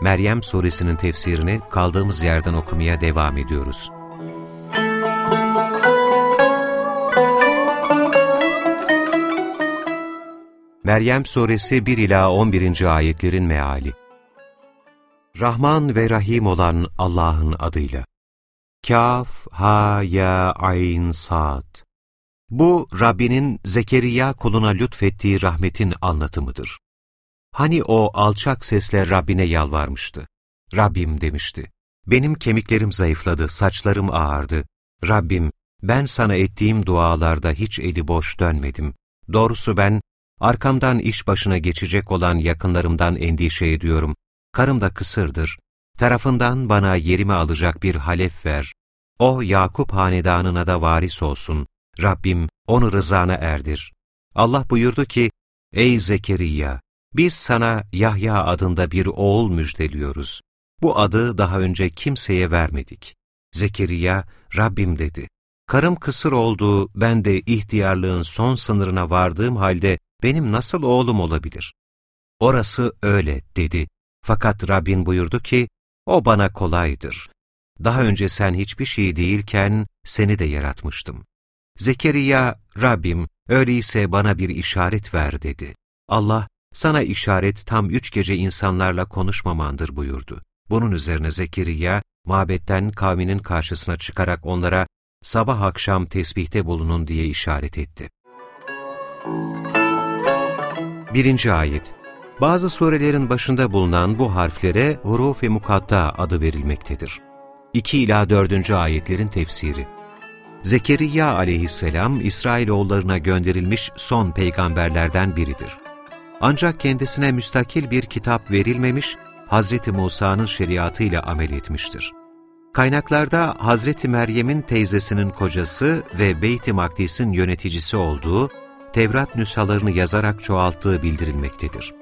Meryem Suresinin tefsirini kaldığımız yerden okumaya devam ediyoruz. Meryem Suresi 1 ila 11. ayetlerin meali. Rahman ve Rahim olan Allah'ın adıyla. Kaf, ha, ya, ayn, sad. Bu Rabbinin Zekeriya kuluna lütfettiği rahmetin anlatımıdır. Hani o alçak sesle Rabbine yalvarmıştı. Rabbim demişti. Benim kemiklerim zayıfladı, saçlarım ağardı. Rabbim, ben sana ettiğim dualarda hiç eli boş dönmedim. Doğrusu ben, arkamdan iş başına geçecek olan yakınlarımdan endişe ediyorum. Karım da kısırdır. Tarafından bana yerimi alacak bir halef ver. O Yakup hanedanına da varis olsun. Rabbim onu rızana erdir. Allah buyurdu ki, Ey Zekeriya! Biz sana Yahya adında bir oğul müjdeliyoruz. Bu adı daha önce kimseye vermedik. Zekeriya, Rabbim dedi. Karım kısır oldu, ben de ihtiyarlığın son sınırına vardığım halde benim nasıl oğlum olabilir? Orası öyle dedi. Fakat Rabbin buyurdu ki, o bana kolaydır. Daha önce sen hiçbir şey değilken seni de yaratmıştım. Zekeriya, Rabbim öyleyse bana bir işaret ver dedi. Allah, sana işaret tam üç gece insanlarla konuşmamandır buyurdu. Bunun üzerine Zekeriya, mabetten kavminin karşısına çıkarak onlara sabah akşam tesbihte bulunun diye işaret etti. Birinci ayet Bazı surelerin başında bulunan bu harflere huruf-i mukatta adı verilmektedir. 2 ila 4. ayetlerin tefsiri Zekeriya aleyhisselam İsrailoğullarına gönderilmiş son peygamberlerden biridir. Ancak kendisine müstakil bir kitap verilmemiş, Hazreti Musa'nın şeriatıyla amel etmiştir. Kaynaklarda Hazreti Meryem'in teyzesinin kocası ve Beyt-i Makdis'in yöneticisi olduğu, Tevrat nüshalarını yazarak çoğalttığı bildirilmektedir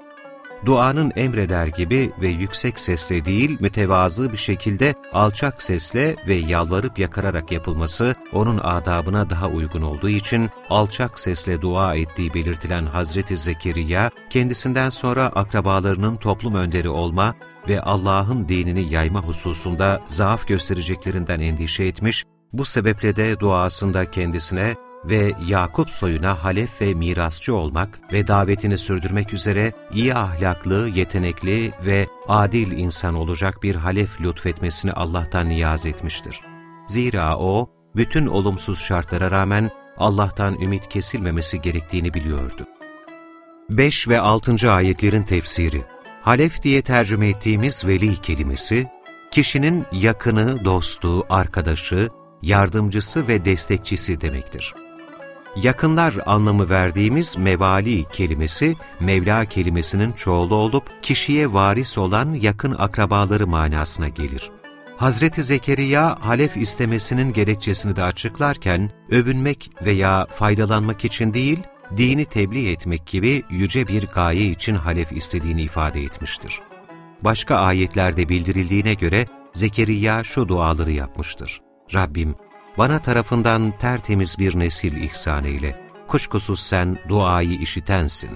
duanın emreder gibi ve yüksek sesle değil mütevazı bir şekilde alçak sesle ve yalvarıp yakararak yapılması onun adabına daha uygun olduğu için alçak sesle dua ettiği belirtilen Hazreti Zekeriya kendisinden sonra akrabalarının toplum önderi olma ve Allah'ın dinini yayma hususunda zaaf göstereceklerinden endişe etmiş, bu sebeple de duasında kendisine ve Yakup soyuna halef ve mirasçı olmak ve davetini sürdürmek üzere iyi ahlaklı, yetenekli ve adil insan olacak bir halef lütfetmesini Allah'tan niyaz etmiştir. Zira o, bütün olumsuz şartlara rağmen Allah'tan ümit kesilmemesi gerektiğini biliyordu. 5 ve 6. ayetlerin tefsiri Halef diye tercüme ettiğimiz veli kelimesi, kişinin yakını, dostu, arkadaşı, yardımcısı ve destekçisi demektir. Yakınlar anlamı verdiğimiz mevali kelimesi, Mevla kelimesinin çoğulu olup kişiye varis olan yakın akrabaları manasına gelir. Hazreti Zekeriya halef istemesinin gerekçesini de açıklarken, övünmek veya faydalanmak için değil, dini tebliğ etmek gibi yüce bir gaye için halef istediğini ifade etmiştir. Başka ayetlerde bildirildiğine göre Zekeriya şu duaları yapmıştır. Rabbim, bana tarafından tertemiz bir nesil ihsan eyle. Kuşkusuz sen duayı işitensin.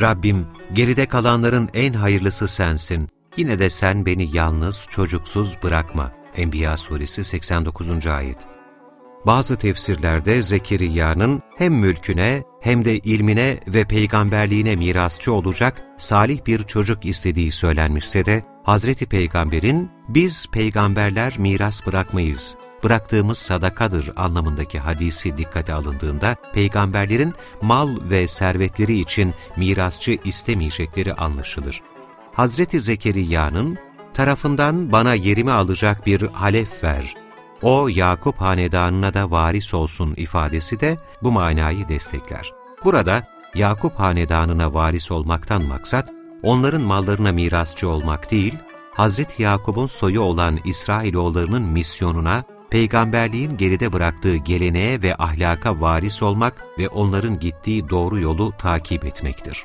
Rabbim, geride kalanların en hayırlısı sensin. Yine de sen beni yalnız, çocuksuz bırakma. Enbiya suresi 89. ayet. Bazı tefsirlerde Zekeriya'nın hem mülküne hem de ilmine ve peygamberliğine mirasçı olacak salih bir çocuk istediği söylenmişse de, Hazreti Peygamber'in biz peygamberler miras bırakmayız, bıraktığımız sadakadır anlamındaki hadisi dikkate alındığında peygamberlerin mal ve servetleri için mirasçı istemeyecekleri anlaşılır. Hazreti Zekeriya'nın tarafından bana yerimi alacak bir halef ver, o Yakup hanedanına da varis olsun ifadesi de bu manayı destekler. Burada Yakup hanedanına varis olmaktan maksat, onların mallarına mirasçı olmak değil, Hazreti Yakup'un soyu olan İsrailoğullarının misyonuna, peygamberliğin geride bıraktığı geleneğe ve ahlaka varis olmak ve onların gittiği doğru yolu takip etmektir.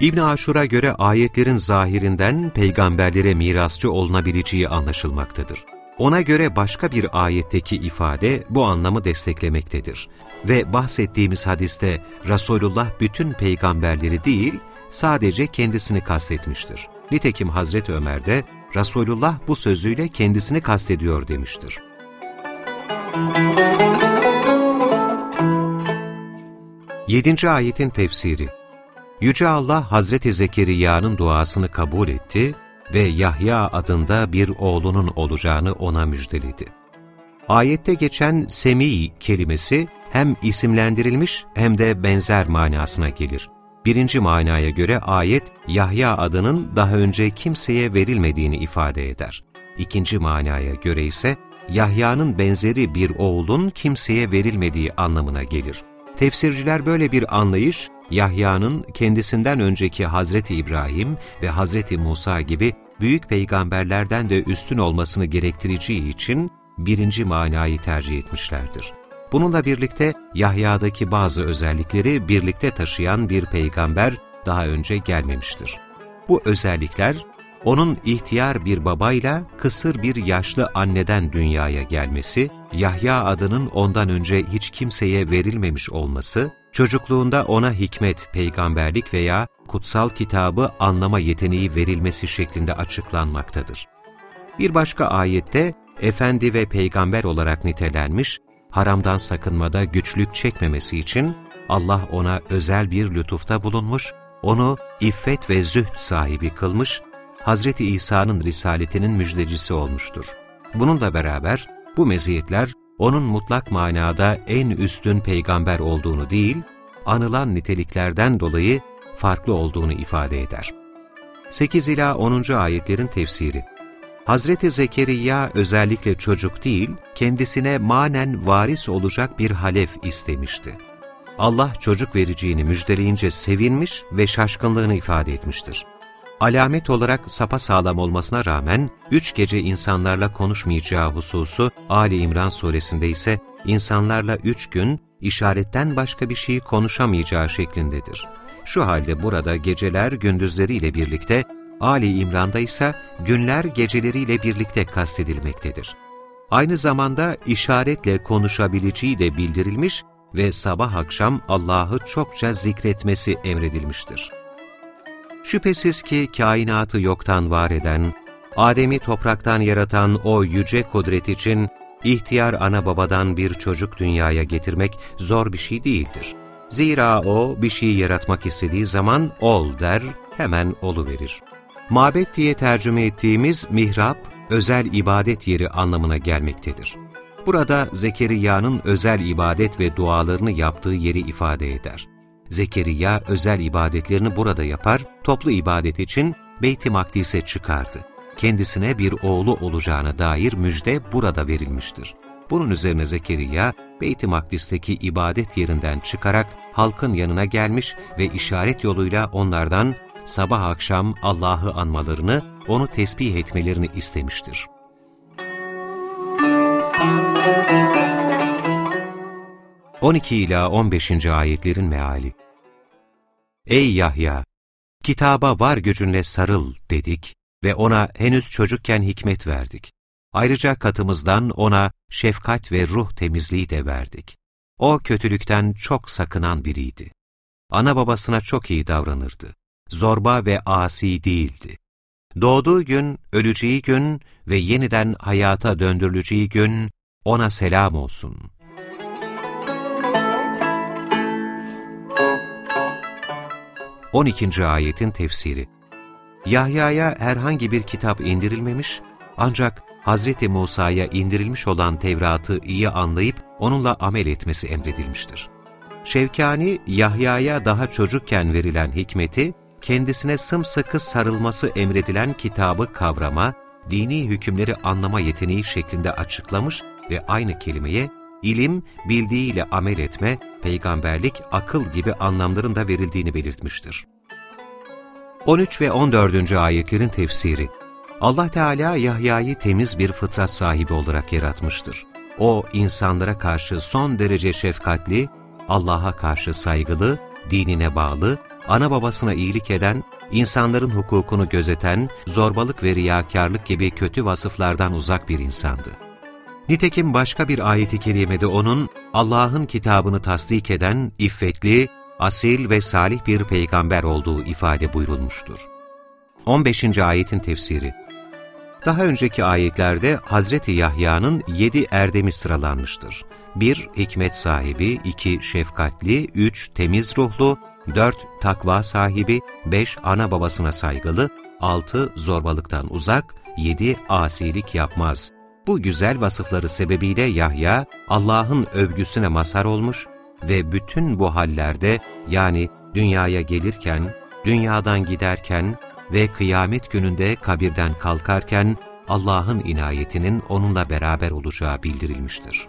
İbn Aşur'a göre ayetlerin zahirinden peygamberlere mirasçı olunabileceği anlaşılmaktadır. Ona göre başka bir ayetteki ifade bu anlamı desteklemektedir. Ve bahsettiğimiz hadiste Resulullah bütün peygamberleri değil, sadece kendisini kastetmiştir. Nitekim Hazreti Ömer de Resulullah bu sözüyle kendisini kastediyor demiştir. Yedinci ayetin tefsiri Yüce Allah Hazreti Zekeriya'nın duasını kabul etti ve Yahya adında bir oğlunun olacağını ona müjdeledi. Ayette geçen Semi kelimesi hem isimlendirilmiş hem de benzer manasına gelir. Birinci manaya göre ayet, Yahya adının daha önce kimseye verilmediğini ifade eder. İkinci manaya göre ise, Yahya'nın benzeri bir oğlun kimseye verilmediği anlamına gelir. Tefsirciler böyle bir anlayış, Yahya'nın kendisinden önceki Hazreti İbrahim ve Hazreti Musa gibi büyük peygamberlerden de üstün olmasını gerektireceği için birinci manayı tercih etmişlerdir. Bununla birlikte Yahya'daki bazı özellikleri birlikte taşıyan bir peygamber daha önce gelmemiştir. Bu özellikler, onun ihtiyar bir babayla kısır bir yaşlı anneden dünyaya gelmesi, Yahya adının ondan önce hiç kimseye verilmemiş olması, çocukluğunda ona hikmet, peygamberlik veya kutsal kitabı anlama yeteneği verilmesi şeklinde açıklanmaktadır. Bir başka ayette, efendi ve peygamber olarak nitelenmiş, haramdan sakınmada güçlük çekmemesi için Allah ona özel bir lütufta bulunmuş, onu iffet ve zühd sahibi kılmış, Hazreti İsa'nın risaletinin müjdecisi olmuştur. Bununla beraber bu meziyetler onun mutlak manada en üstün peygamber olduğunu değil, anılan niteliklerden dolayı farklı olduğunu ifade eder. 8 ila 10. ayetlerin tefsiri Hazreti Zekeriya özellikle çocuk değil, kendisine manen varis olacak bir halef istemişti. Allah çocuk vereceğini müjdeleyince sevinmiş ve şaşkınlığını ifade etmiştir. Alamet olarak sapa sağlam olmasına rağmen üç gece insanlarla konuşmayacağı hususu Ali İmran suresinde ise insanlarla üç gün işaretten başka bir şey konuşamayacağı şeklindedir. Şu halde burada geceler gündüzleriyle birlikte Ali İmran'da ise günler geceleriyle birlikte kastedilmektedir. Aynı zamanda işaretle konuşabileceği de bildirilmiş ve sabah akşam Allah'ı çokça zikretmesi emredilmiştir. Şüphesiz ki kainatı yoktan var eden, Adem'i topraktan yaratan o yüce kudret için ihtiyar ana babadan bir çocuk dünyaya getirmek zor bir şey değildir. Zira o bir şey yaratmak istediği zaman ol der, hemen olu verir. Mabet diye tercüme ettiğimiz mihrap, özel ibadet yeri anlamına gelmektedir. Burada Zekeriya'nın özel ibadet ve dualarını yaptığı yeri ifade eder. Zekeriya özel ibadetlerini burada yapar, toplu ibadet için Beyt-i Makdis'e çıkardı. Kendisine bir oğlu olacağına dair müjde burada verilmiştir. Bunun üzerine Zekeriya, Beyt-i Makdis'teki ibadet yerinden çıkarak halkın yanına gelmiş ve işaret yoluyla onlardan sabah akşam Allah'ı anmalarını, onu tesbih etmelerini istemiştir. On ila 15. ayetlerin meali Ey Yahya! Kitaba var gücünle sarıl dedik ve ona henüz çocukken hikmet verdik. Ayrıca katımızdan ona şefkat ve ruh temizliği de verdik. O kötülükten çok sakınan biriydi. Ana babasına çok iyi davranırdı zorba ve asi değildi. Doğduğu gün, öleceği gün ve yeniden hayata döndürüleceği gün ona selam olsun. On ikinci ayetin tefsiri Yahya'ya herhangi bir kitap indirilmemiş, ancak Hz. Musa'ya indirilmiş olan Tevrat'ı iyi anlayıp onunla amel etmesi emredilmiştir. Şevkani, Yahya'ya daha çocukken verilen hikmeti, kendisine sımsıkı sarılması emredilen kitabı kavrama, dini hükümleri anlama yeteneği şeklinde açıklamış ve aynı kelimeye ilim, bildiğiyle amel etme, peygamberlik, akıl gibi anlamların da verildiğini belirtmiştir. 13 ve 14. ayetlerin tefsiri Allah Teala Yahya'yı temiz bir fıtrat sahibi olarak yaratmıştır. O, insanlara karşı son derece şefkatli, Allah'a karşı saygılı, dinine bağlı, ana babasına iyilik eden, insanların hukukunu gözeten, zorbalık ve riyakarlık gibi kötü vasıflardan uzak bir insandı. Nitekim başka bir ayeti kerimede onun, Allah'ın kitabını tasdik eden, iffetli, asil ve salih bir peygamber olduğu ifade buyurulmuştur. 15. ayetin tefsiri Daha önceki ayetlerde Hazreti Yahya'nın yedi erdemi sıralanmıştır. 1- Hikmet sahibi, 2- Şefkatli, 3- Temiz ruhlu, 4- Takva sahibi, 5- Ana babasına saygılı, 6- Zorbalıktan uzak, 7- Asilik yapmaz. Bu güzel vasıfları sebebiyle Yahya, Allah'ın övgüsüne mazhar olmuş ve bütün bu hallerde yani dünyaya gelirken, dünyadan giderken ve kıyamet gününde kabirden kalkarken Allah'ın inayetinin onunla beraber olacağı bildirilmiştir.